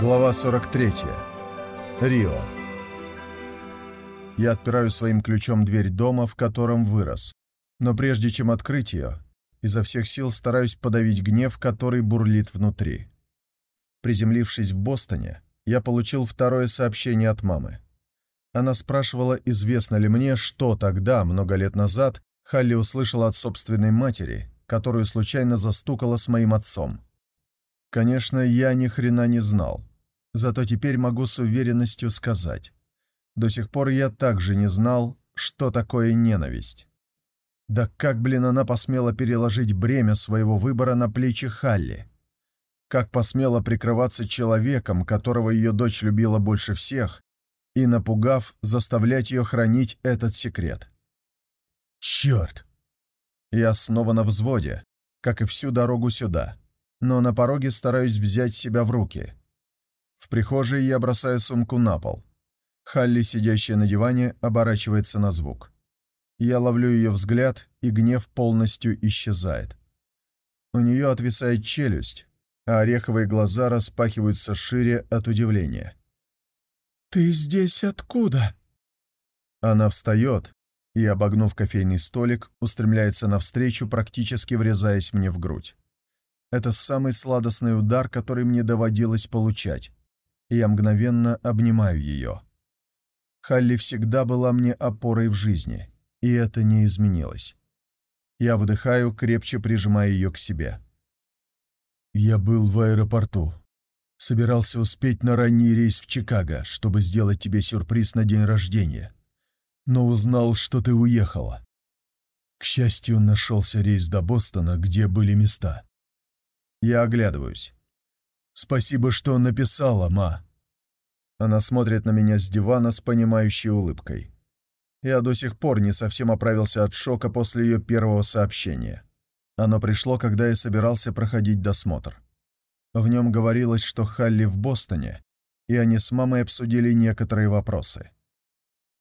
Глава 43. Рио. Я отпираю своим ключом дверь дома, в котором вырос. Но прежде чем открыть ее, изо всех сил стараюсь подавить гнев, который бурлит внутри. Приземлившись в Бостоне, я получил второе сообщение от мамы. Она спрашивала, известно ли мне, что тогда, много лет назад, Халли услышала от собственной матери, которую случайно застукала с моим отцом. Конечно, я ни хрена не знал. Зато теперь могу с уверенностью сказать. До сих пор я также не знал, что такое ненависть. Да как, блин, она посмела переложить бремя своего выбора на плечи Халли? Как посмела прикрываться человеком, которого ее дочь любила больше всех, и, напугав, заставлять ее хранить этот секрет? Черт! Я снова на взводе, как и всю дорогу сюда но на пороге стараюсь взять себя в руки. В прихожей я бросаю сумку на пол. Халли, сидящая на диване, оборачивается на звук. Я ловлю ее взгляд, и гнев полностью исчезает. У нее отвисает челюсть, а ореховые глаза распахиваются шире от удивления. «Ты здесь откуда?» Она встает и, обогнув кофейный столик, устремляется навстречу, практически врезаясь мне в грудь. Это самый сладостный удар, который мне доводилось получать. И я мгновенно обнимаю ее. Халли всегда была мне опорой в жизни, и это не изменилось. Я вдыхаю, крепче прижимая ее к себе. «Я был в аэропорту. Собирался успеть на ранний рейс в Чикаго, чтобы сделать тебе сюрприз на день рождения. Но узнал, что ты уехала. К счастью, нашелся рейс до Бостона, где были места. Я оглядываюсь. «Спасибо, что написала, ма». Она смотрит на меня с дивана с понимающей улыбкой. Я до сих пор не совсем оправился от шока после ее первого сообщения. Оно пришло, когда я собирался проходить досмотр. В нем говорилось, что Халли в Бостоне, и они с мамой обсудили некоторые вопросы.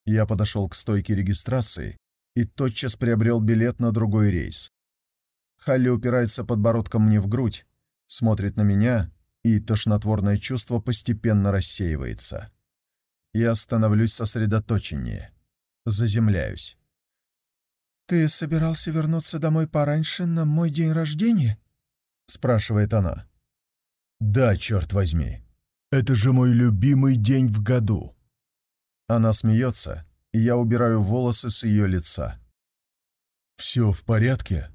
Я подошел к стойке регистрации и тотчас приобрел билет на другой рейс. Халли упирается подбородком мне в грудь, смотрит на меня, и тошнотворное чувство постепенно рассеивается. Я становлюсь сосредоточеннее, заземляюсь. «Ты собирался вернуться домой пораньше на мой день рождения?» — спрашивает она. «Да, черт возьми. Это же мой любимый день в году». Она смеется, и я убираю волосы с ее лица. «Все в порядке?»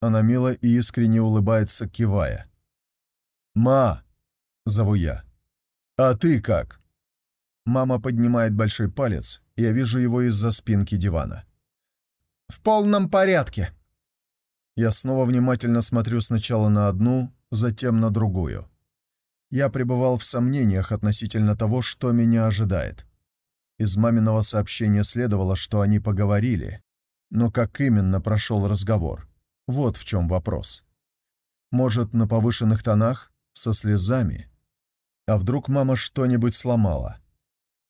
Она мило и искренне улыбается, кивая. «Ма!» — зову я. «А ты как?» Мама поднимает большой палец, я вижу его из-за спинки дивана. «В полном порядке!» Я снова внимательно смотрю сначала на одну, затем на другую. Я пребывал в сомнениях относительно того, что меня ожидает. Из маминого сообщения следовало, что они поговорили, но как именно прошел разговор? Вот в чем вопрос. Может, на повышенных тонах, со слезами? А вдруг мама что-нибудь сломала?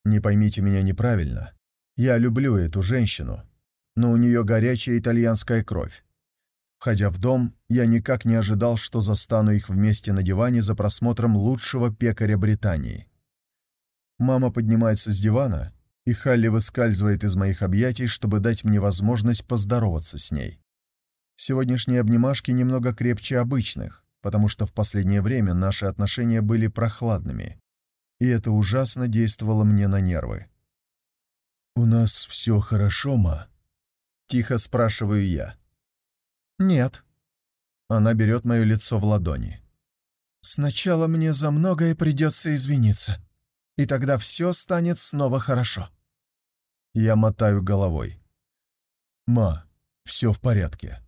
Не поймите меня неправильно. Я люблю эту женщину, но у нее горячая итальянская кровь. Входя в дом, я никак не ожидал, что застану их вместе на диване за просмотром лучшего пекаря Британии. Мама поднимается с дивана, и Халли выскальзывает из моих объятий, чтобы дать мне возможность поздороваться с ней. Сегодняшние обнимашки немного крепче обычных, потому что в последнее время наши отношения были прохладными, и это ужасно действовало мне на нервы. «У нас все хорошо, ма?» — тихо спрашиваю я. «Нет». Она берет мое лицо в ладони. «Сначала мне за многое придется извиниться, и тогда все станет снова хорошо». Я мотаю головой. «Ма, все в порядке».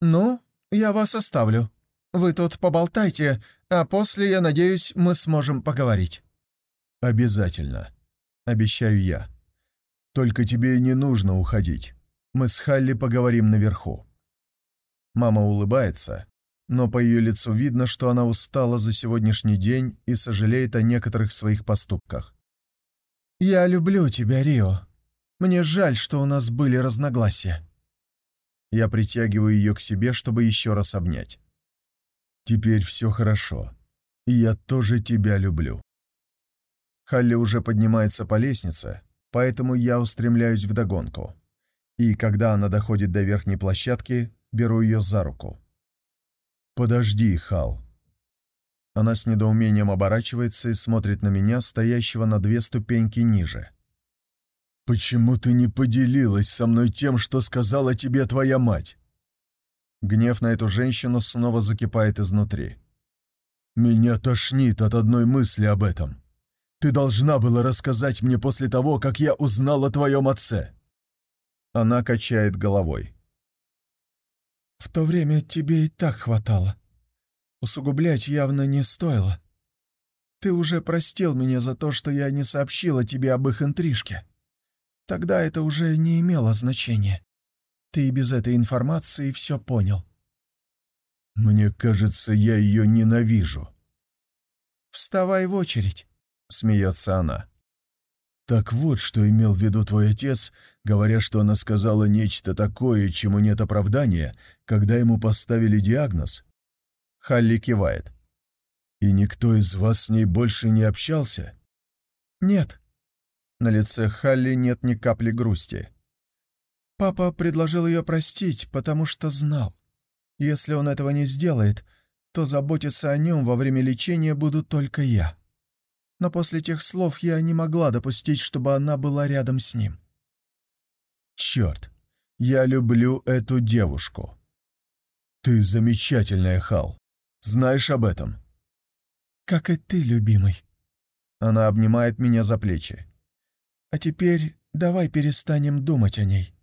«Ну, я вас оставлю. Вы тут поболтайте, а после, я надеюсь, мы сможем поговорить». «Обязательно. Обещаю я. Только тебе не нужно уходить. Мы с Халли поговорим наверху». Мама улыбается, но по ее лицу видно, что она устала за сегодняшний день и сожалеет о некоторых своих поступках. «Я люблю тебя, Рио. Мне жаль, что у нас были разногласия». Я притягиваю ее к себе, чтобы еще раз обнять. «Теперь все хорошо. Я тоже тебя люблю. Халли уже поднимается по лестнице, поэтому я устремляюсь вдогонку. И когда она доходит до верхней площадки, беру ее за руку. «Подожди, Хал». Она с недоумением оборачивается и смотрит на меня, стоящего на две ступеньки ниже. «Почему ты не поделилась со мной тем, что сказала тебе твоя мать?» Гнев на эту женщину снова закипает изнутри. «Меня тошнит от одной мысли об этом. Ты должна была рассказать мне после того, как я узнал о твоем отце». Она качает головой. «В то время тебе и так хватало. Усугублять явно не стоило. Ты уже простил меня за то, что я не сообщила тебе об их интрижке. Тогда это уже не имело значения. Ты и без этой информации все понял». «Мне кажется, я ее ненавижу». «Вставай в очередь», — смеется она. «Так вот, что имел в виду твой отец, говоря, что она сказала нечто такое, чему нет оправдания, когда ему поставили диагноз?» Халли кивает. «И никто из вас с ней больше не общался?» «Нет». На лице Халли нет ни капли грусти. Папа предложил ее простить, потому что знал. Если он этого не сделает, то заботиться о нем во время лечения буду только я. Но после тех слов я не могла допустить, чтобы она была рядом с ним. «Черт, я люблю эту девушку. Ты замечательная, Хал. Знаешь об этом?» «Как и ты, любимый». Она обнимает меня за плечи. «А теперь давай перестанем думать о ней.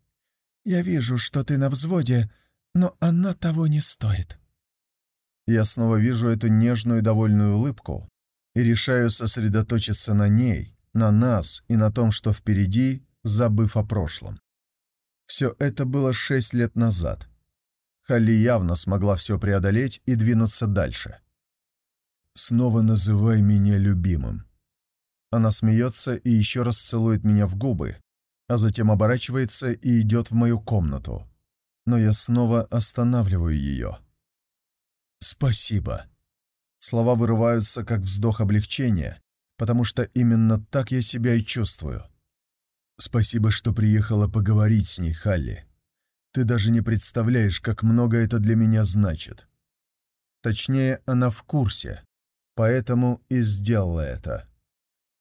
Я вижу, что ты на взводе, но она того не стоит». Я снова вижу эту нежную и довольную улыбку и решаю сосредоточиться на ней, на нас и на том, что впереди, забыв о прошлом. Все это было шесть лет назад. Халли явно смогла все преодолеть и двинуться дальше. «Снова называй меня любимым». Она смеется и еще раз целует меня в губы, а затем оборачивается и идет в мою комнату. Но я снова останавливаю ее. «Спасибо». Слова вырываются, как вздох облегчения, потому что именно так я себя и чувствую. «Спасибо, что приехала поговорить с ней, Халли. Ты даже не представляешь, как много это для меня значит». Точнее, она в курсе, поэтому и сделала это.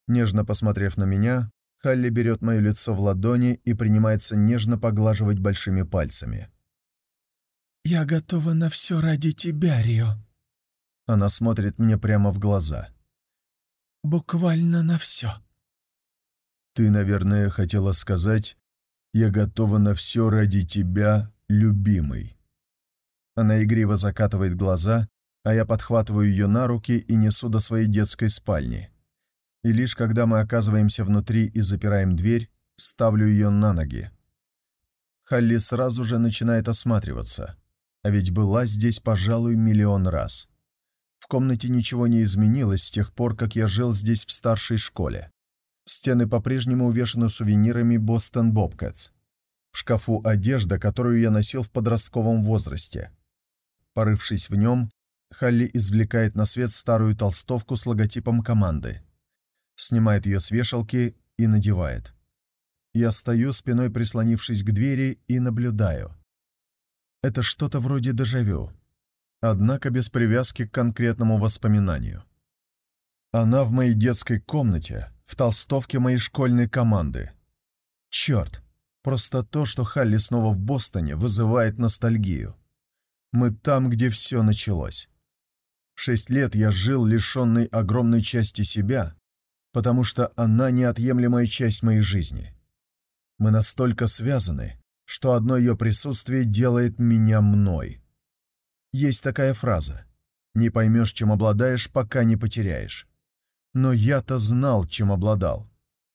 Нежно посмотрев на меня, Халли берет мое лицо в ладони и принимается нежно поглаживать большими пальцами. «Я готова на все ради тебя, Рио». Она смотрит мне прямо в глаза. «Буквально на все». «Ты, наверное, хотела сказать, я готова на все ради тебя, любимый». Она игриво закатывает глаза, а я подхватываю ее на руки и несу до своей детской спальни и лишь когда мы оказываемся внутри и запираем дверь, ставлю ее на ноги. Халли сразу же начинает осматриваться, а ведь была здесь, пожалуй, миллион раз. В комнате ничего не изменилось с тех пор, как я жил здесь в старшей школе. Стены по-прежнему увешаны сувенирами «Бостон Бобкэтс». В шкафу одежда, которую я носил в подростковом возрасте. Порывшись в нем, Халли извлекает на свет старую толстовку с логотипом команды снимает ее с вешалки и надевает. Я стою, спиной прислонившись к двери, и наблюдаю. Это что-то вроде дежавю, однако без привязки к конкретному воспоминанию. Она в моей детской комнате, в толстовке моей школьной команды. Черт, просто то, что Халли снова в Бостоне, вызывает ностальгию. Мы там, где все началось. Шесть лет я жил лишенный огромной части себя, потому что она неотъемлемая часть моей жизни. Мы настолько связаны, что одно ее присутствие делает меня мной. Есть такая фраза «Не поймешь, чем обладаешь, пока не потеряешь». Но я-то знал, чем обладал,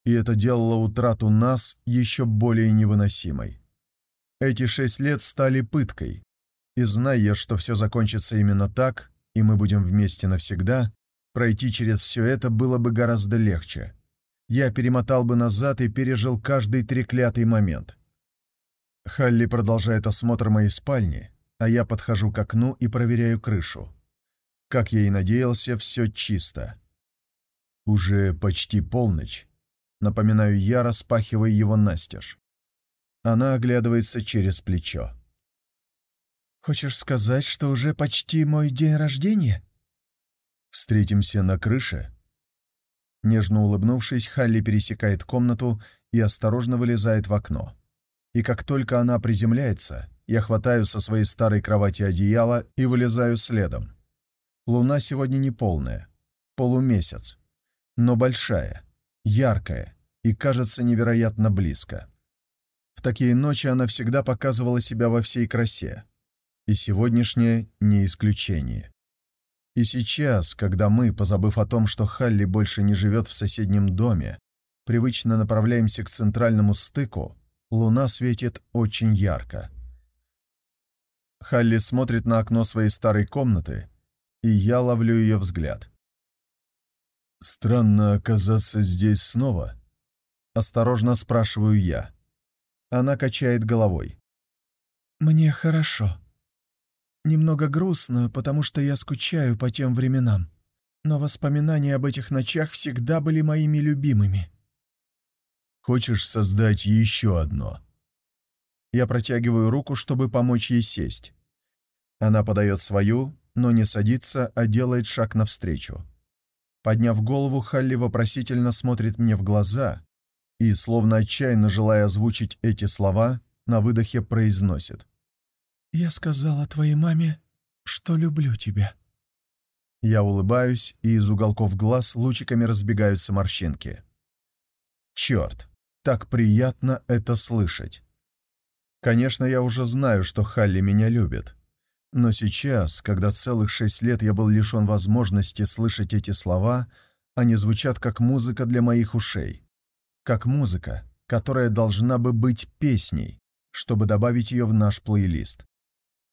и это делало утрату нас еще более невыносимой. Эти шесть лет стали пыткой, и зная, что все закончится именно так, и мы будем вместе навсегда, Пройти через все это было бы гораздо легче. Я перемотал бы назад и пережил каждый треклятый момент. Халли продолжает осмотр моей спальни, а я подхожу к окну и проверяю крышу. Как я и надеялся, все чисто. Уже почти полночь. Напоминаю я, распахивая его настежь. Она оглядывается через плечо. «Хочешь сказать, что уже почти мой день рождения?» «Встретимся на крыше?» Нежно улыбнувшись, Халли пересекает комнату и осторожно вылезает в окно. И как только она приземляется, я хватаю со своей старой кровати одеяло и вылезаю следом. Луна сегодня не полная, полумесяц, но большая, яркая и кажется невероятно близко. В такие ночи она всегда показывала себя во всей красе, и сегодняшнее не исключение. И сейчас, когда мы, позабыв о том, что Халли больше не живет в соседнем доме, привычно направляемся к центральному стыку, луна светит очень ярко. Халли смотрит на окно своей старой комнаты, и я ловлю ее взгляд. «Странно оказаться здесь снова?» Осторожно спрашиваю я. Она качает головой. «Мне хорошо», Немного грустно, потому что я скучаю по тем временам. Но воспоминания об этих ночах всегда были моими любимыми. Хочешь создать еще одно? Я протягиваю руку, чтобы помочь ей сесть. Она подает свою, но не садится, а делает шаг навстречу. Подняв голову, Халли вопросительно смотрит мне в глаза и, словно отчаянно желая озвучить эти слова, на выдохе произносит. «Я сказала твоей маме, что люблю тебя». Я улыбаюсь, и из уголков глаз лучиками разбегаются морщинки. Черт, так приятно это слышать. Конечно, я уже знаю, что Халли меня любит. Но сейчас, когда целых шесть лет я был лишен возможности слышать эти слова, они звучат как музыка для моих ушей. Как музыка, которая должна бы быть песней, чтобы добавить ее в наш плейлист.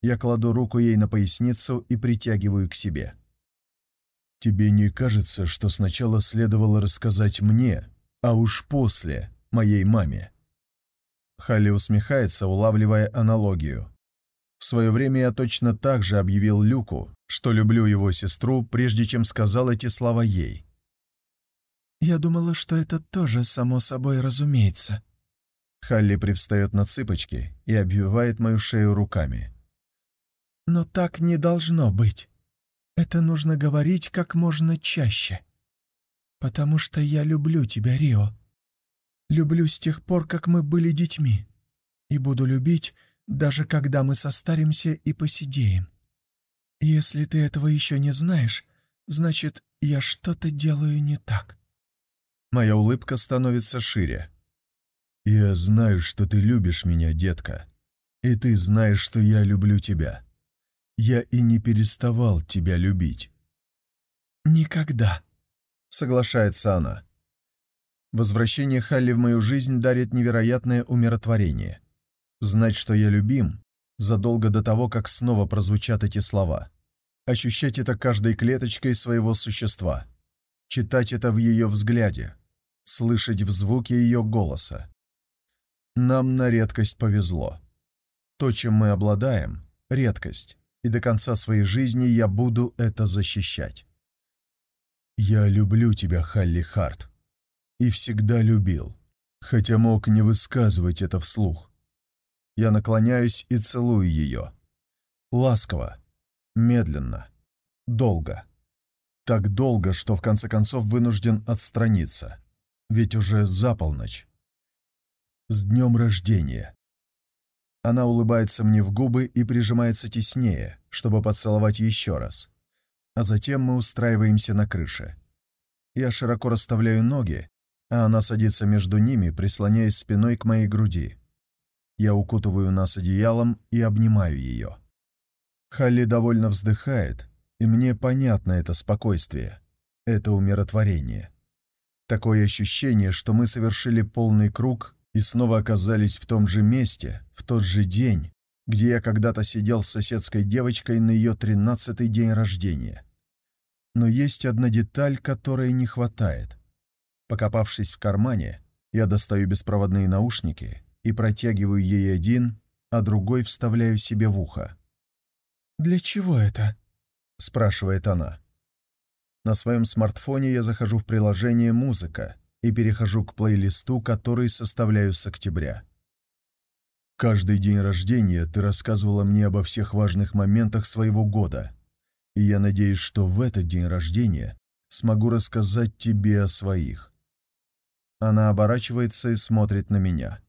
Я кладу руку ей на поясницу и притягиваю к себе. «Тебе не кажется, что сначала следовало рассказать мне, а уж после моей маме?» Халли усмехается, улавливая аналогию. В свое время я точно так же объявил Люку, что люблю его сестру, прежде чем сказал эти слова ей. «Я думала, что это тоже само собой разумеется». Халли привстает на цыпочки и обвивает мою шею руками. Но так не должно быть. Это нужно говорить как можно чаще. Потому что я люблю тебя, Рио. Люблю с тех пор, как мы были детьми. И буду любить, даже когда мы состаримся и посидеем. Если ты этого еще не знаешь, значит, я что-то делаю не так. Моя улыбка становится шире. «Я знаю, что ты любишь меня, детка. И ты знаешь, что я люблю тебя я и не переставал тебя любить». «Никогда», — соглашается она. Возвращение Халли в мою жизнь дарит невероятное умиротворение. Знать, что я любим, задолго до того, как снова прозвучат эти слова. Ощущать это каждой клеточкой своего существа. Читать это в ее взгляде. Слышать в звуке ее голоса. Нам на редкость повезло. То, чем мы обладаем — редкость и до конца своей жизни я буду это защищать. Я люблю тебя, Халли Харт. И всегда любил, хотя мог не высказывать это вслух. Я наклоняюсь и целую ее. Ласково, медленно, долго. Так долго, что в конце концов вынужден отстраниться. Ведь уже за полночь. С днем рождения! Она улыбается мне в губы и прижимается теснее, чтобы поцеловать еще раз. А затем мы устраиваемся на крыше. Я широко расставляю ноги, а она садится между ними, прислоняясь спиной к моей груди. Я укутываю нас одеялом и обнимаю ее. Халли довольно вздыхает, и мне понятно это спокойствие, это умиротворение. Такое ощущение, что мы совершили полный круг и снова оказались в том же месте, в тот же день, где я когда-то сидел с соседской девочкой на ее тринадцатый день рождения. Но есть одна деталь, которой не хватает. Покопавшись в кармане, я достаю беспроводные наушники и протягиваю ей один, а другой вставляю себе в ухо. «Для чего это?» — спрашивает она. На своем смартфоне я захожу в приложение «Музыка» и перехожу к плейлисту, который составляю с октября. Каждый день рождения ты рассказывала мне обо всех важных моментах своего года, и я надеюсь, что в этот день рождения смогу рассказать тебе о своих. Она оборачивается и смотрит на меня.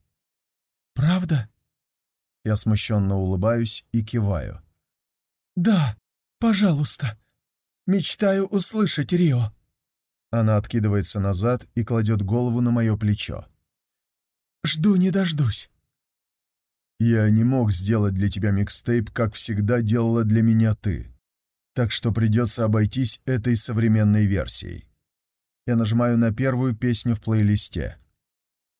«Правда?» Я смущенно улыбаюсь и киваю. «Да, пожалуйста. Мечтаю услышать Рио». Она откидывается назад и кладет голову на мое плечо. «Жду не дождусь». Я не мог сделать для тебя микстейп, как всегда делала для меня ты. Так что придется обойтись этой современной версией. Я нажимаю на первую песню в плейлисте.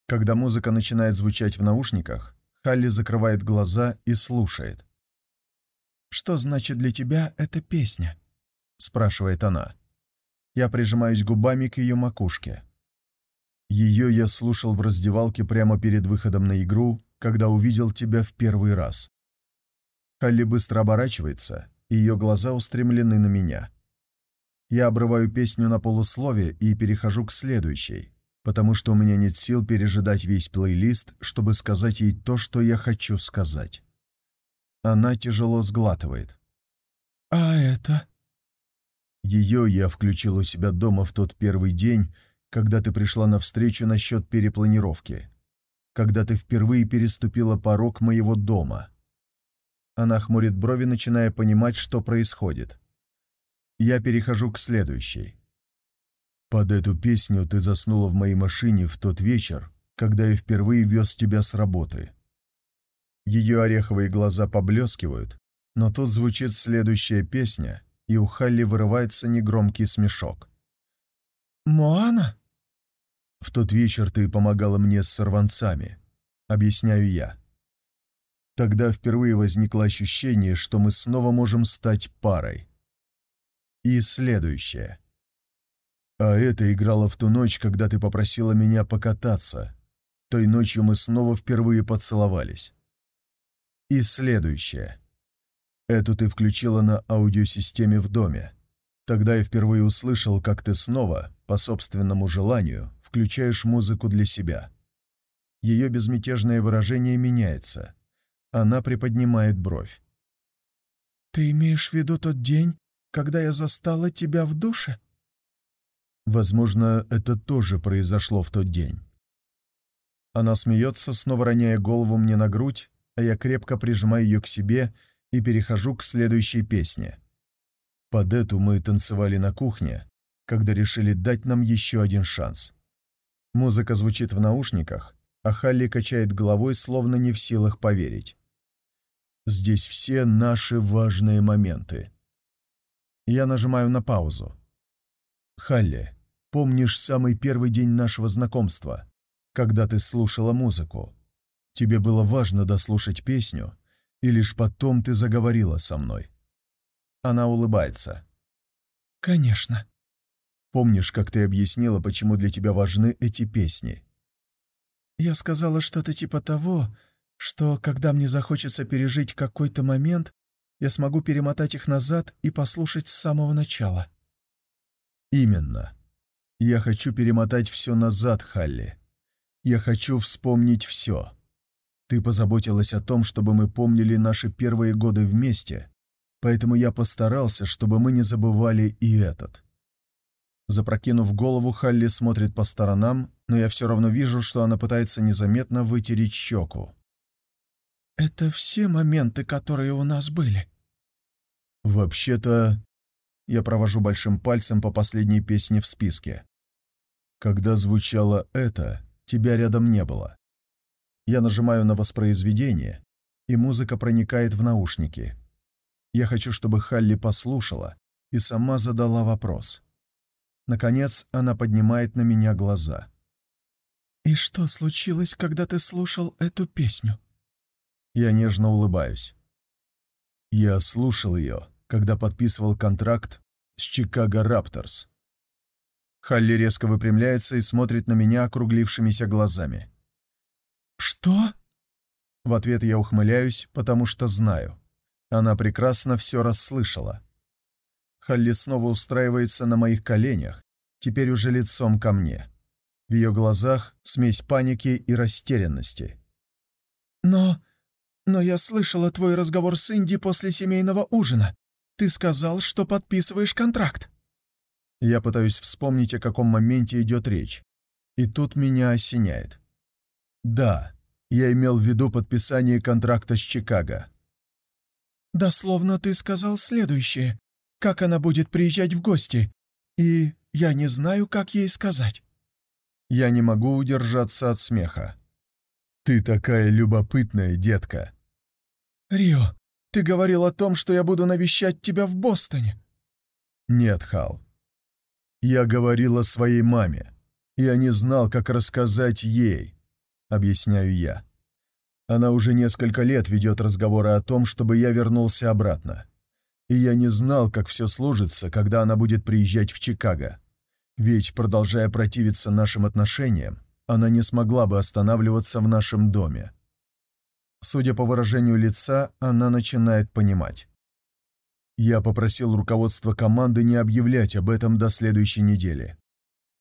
Когда музыка начинает звучать в наушниках, Халли закрывает глаза и слушает. «Что значит для тебя эта песня?» — спрашивает она. Я прижимаюсь губами к ее макушке. Ее я слушал в раздевалке прямо перед выходом на игру когда увидел тебя в первый раз». Халли быстро оборачивается, и ее глаза устремлены на меня. Я обрываю песню на полуслове и перехожу к следующей, потому что у меня нет сил пережидать весь плейлист, чтобы сказать ей то, что я хочу сказать. Она тяжело сглатывает. «А это?» Ее я включил у себя дома в тот первый день, когда ты пришла на встречу насчет перепланировки когда ты впервые переступила порог моего дома». Она хмурит брови, начиная понимать, что происходит. Я перехожу к следующей. «Под эту песню ты заснула в моей машине в тот вечер, когда я впервые вез тебя с работы». Ее ореховые глаза поблескивают, но тут звучит следующая песня, и у Халли вырывается негромкий смешок. «Моана?» В тот вечер ты помогала мне с сорванцами, объясняю я. Тогда впервые возникло ощущение, что мы снова можем стать парой. И следующее. А это играло в ту ночь, когда ты попросила меня покататься. Той ночью мы снова впервые поцеловались. И следующее. Эту ты включила на аудиосистеме в доме. Тогда я впервые услышал, как ты снова, по собственному желанию, включаешь музыку для себя. Ее безмятежное выражение меняется. Она приподнимает бровь. «Ты имеешь в виду тот день, когда я застала тебя в душе?» Возможно, это тоже произошло в тот день. Она смеется, снова роняя голову мне на грудь, а я крепко прижимаю ее к себе и перехожу к следующей песне. Под эту мы танцевали на кухне, когда решили дать нам еще один шанс. Музыка звучит в наушниках, а Халли качает головой, словно не в силах поверить. Здесь все наши важные моменты. Я нажимаю на паузу. Халли, помнишь самый первый день нашего знакомства, когда ты слушала музыку? Тебе было важно дослушать песню, и лишь потом ты заговорила со мной. Она улыбается. «Конечно». Помнишь, как ты объяснила, почему для тебя важны эти песни? Я сказала что-то типа того, что, когда мне захочется пережить какой-то момент, я смогу перемотать их назад и послушать с самого начала. Именно. Я хочу перемотать все назад, Халли. Я хочу вспомнить все. Ты позаботилась о том, чтобы мы помнили наши первые годы вместе, поэтому я постарался, чтобы мы не забывали и этот. Запрокинув голову, Халли смотрит по сторонам, но я все равно вижу, что она пытается незаметно вытереть щеку. «Это все моменты, которые у нас были?» «Вообще-то...» Я провожу большим пальцем по последней песне в списке. «Когда звучало это, тебя рядом не было. Я нажимаю на воспроизведение, и музыка проникает в наушники. Я хочу, чтобы Халли послушала и сама задала вопрос. Наконец она поднимает на меня глаза. «И что случилось, когда ты слушал эту песню?» Я нежно улыбаюсь. Я слушал ее, когда подписывал контракт с Чикаго Рапторс. Халли резко выпрямляется и смотрит на меня округлившимися глазами. «Что?» В ответ я ухмыляюсь, потому что знаю. Она прекрасно все расслышала. Халли снова устраивается на моих коленях, теперь уже лицом ко мне. В ее глазах смесь паники и растерянности. «Но... но я слышала твой разговор с Инди после семейного ужина. Ты сказал, что подписываешь контракт». Я пытаюсь вспомнить, о каком моменте идет речь. И тут меня осеняет. Да, я имел в виду подписание контракта с Чикаго. «Дословно ты сказал следующее. Как она будет приезжать в гости? И я не знаю, как ей сказать». Я не могу удержаться от смеха. «Ты такая любопытная, детка!» «Рио, ты говорил о том, что я буду навещать тебя в Бостоне». «Нет, Хал. Я говорил о своей маме. Я не знал, как рассказать ей», — объясняю я. Она уже несколько лет ведет разговоры о том, чтобы я вернулся обратно. И я не знал, как все сложится, когда она будет приезжать в Чикаго. Ведь, продолжая противиться нашим отношениям, она не смогла бы останавливаться в нашем доме. Судя по выражению лица, она начинает понимать. Я попросил руководство команды не объявлять об этом до следующей недели.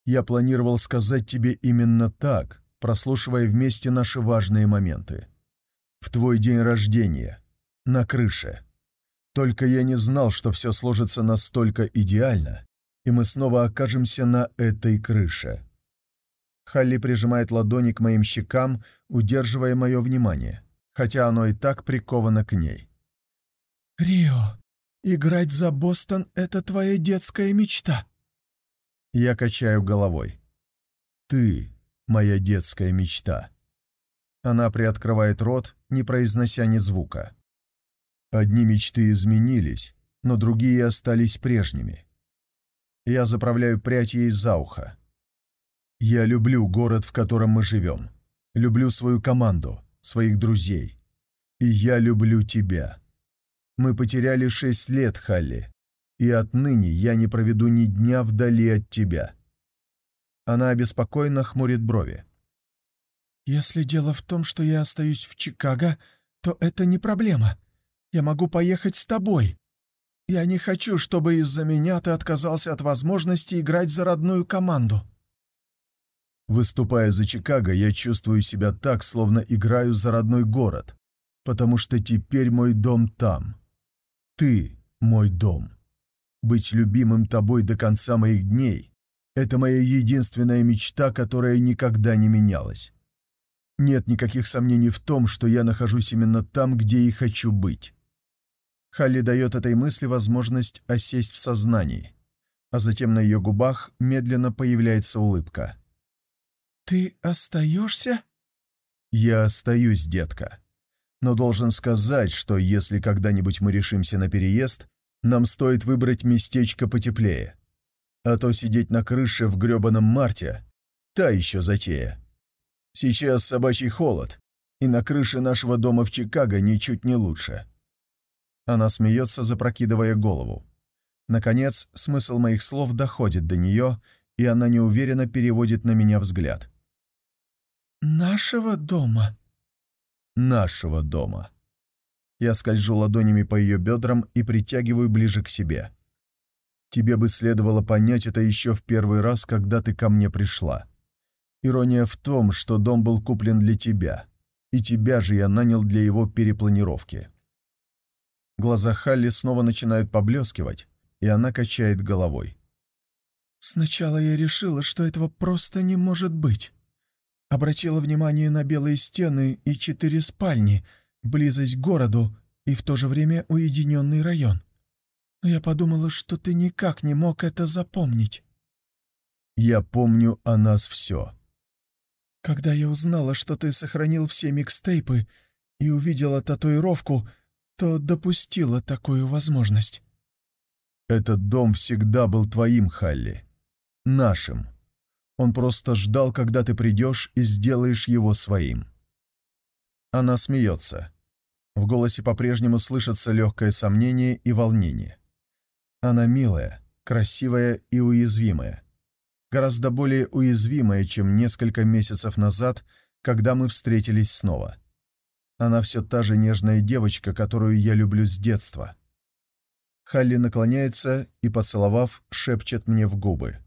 Я планировал сказать тебе именно так, прослушивая вместе наши важные моменты. В твой день рождения. На крыше. Только я не знал, что все сложится настолько идеально, и мы снова окажемся на этой крыше. Халли прижимает ладони к моим щекам, удерживая мое внимание, хотя оно и так приковано к ней. «Рио, играть за Бостон — это твоя детская мечта». Я качаю головой. «Ты — моя детская мечта». Она приоткрывает рот, не произнося ни звука. Одни мечты изменились, но другие остались прежними. Я заправляю прядь ей за ухо. Я люблю город, в котором мы живем. Люблю свою команду, своих друзей. И я люблю тебя. Мы потеряли шесть лет, Халли, и отныне я не проведу ни дня вдали от тебя. Она обеспокоенно хмурит брови. «Если дело в том, что я остаюсь в Чикаго, то это не проблема. Я могу поехать с тобой. Я не хочу, чтобы из-за меня ты отказался от возможности играть за родную команду». Выступая за Чикаго, я чувствую себя так, словно играю за родной город, потому что теперь мой дом там. Ты — мой дом. Быть любимым тобой до конца моих дней — это моя единственная мечта, которая никогда не менялась. Нет никаких сомнений в том, что я нахожусь именно там, где и хочу быть. Халли дает этой мысли возможность осесть в сознании, а затем на ее губах медленно появляется улыбка. «Ты остаешься?» «Я остаюсь, детка. Но должен сказать, что если когда-нибудь мы решимся на переезд, нам стоит выбрать местечко потеплее. А то сидеть на крыше в грёбаном марте — та еще затея. Сейчас собачий холод, и на крыше нашего дома в Чикаго ничуть не лучше». Она смеется, запрокидывая голову. Наконец, смысл моих слов доходит до нее, и она неуверенно переводит на меня взгляд. «Нашего дома?» «Нашего дома». Я скольжу ладонями по ее бедрам и притягиваю ближе к себе. Тебе бы следовало понять это еще в первый раз, когда ты ко мне пришла. Ирония в том, что дом был куплен для тебя, и тебя же я нанял для его перепланировки. Глаза Халли снова начинают поблескивать, и она качает головой. «Сначала я решила, что этого просто не может быть. Обратила внимание на белые стены и четыре спальни, близость к городу и в то же время уединенный район. Но я подумала, что ты никак не мог это запомнить». «Я помню о нас все». «Когда я узнала, что ты сохранил все микстейпы и увидела татуировку, — то допустила такую возможность. Этот дом всегда был твоим, Халли. Нашим. Он просто ждал, когда ты придешь и сделаешь его своим. Она смеется. В голосе по-прежнему слышится легкое сомнение и волнение. Она милая, красивая и уязвимая. Гораздо более уязвимая, чем несколько месяцев назад, когда мы встретились снова. Она все та же нежная девочка, которую я люблю с детства. Халли наклоняется и, поцеловав, шепчет мне в губы.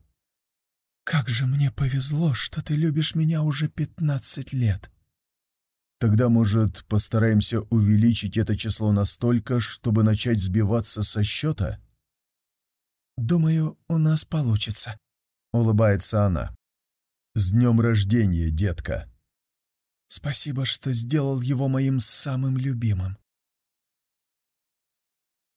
«Как же мне повезло, что ты любишь меня уже пятнадцать лет!» Тогда, может, постараемся увеличить это число настолько, чтобы начать сбиваться со счета? «Думаю, у нас получится», — улыбается она. «С днем рождения, детка!» «Спасибо, что сделал его моим самым любимым».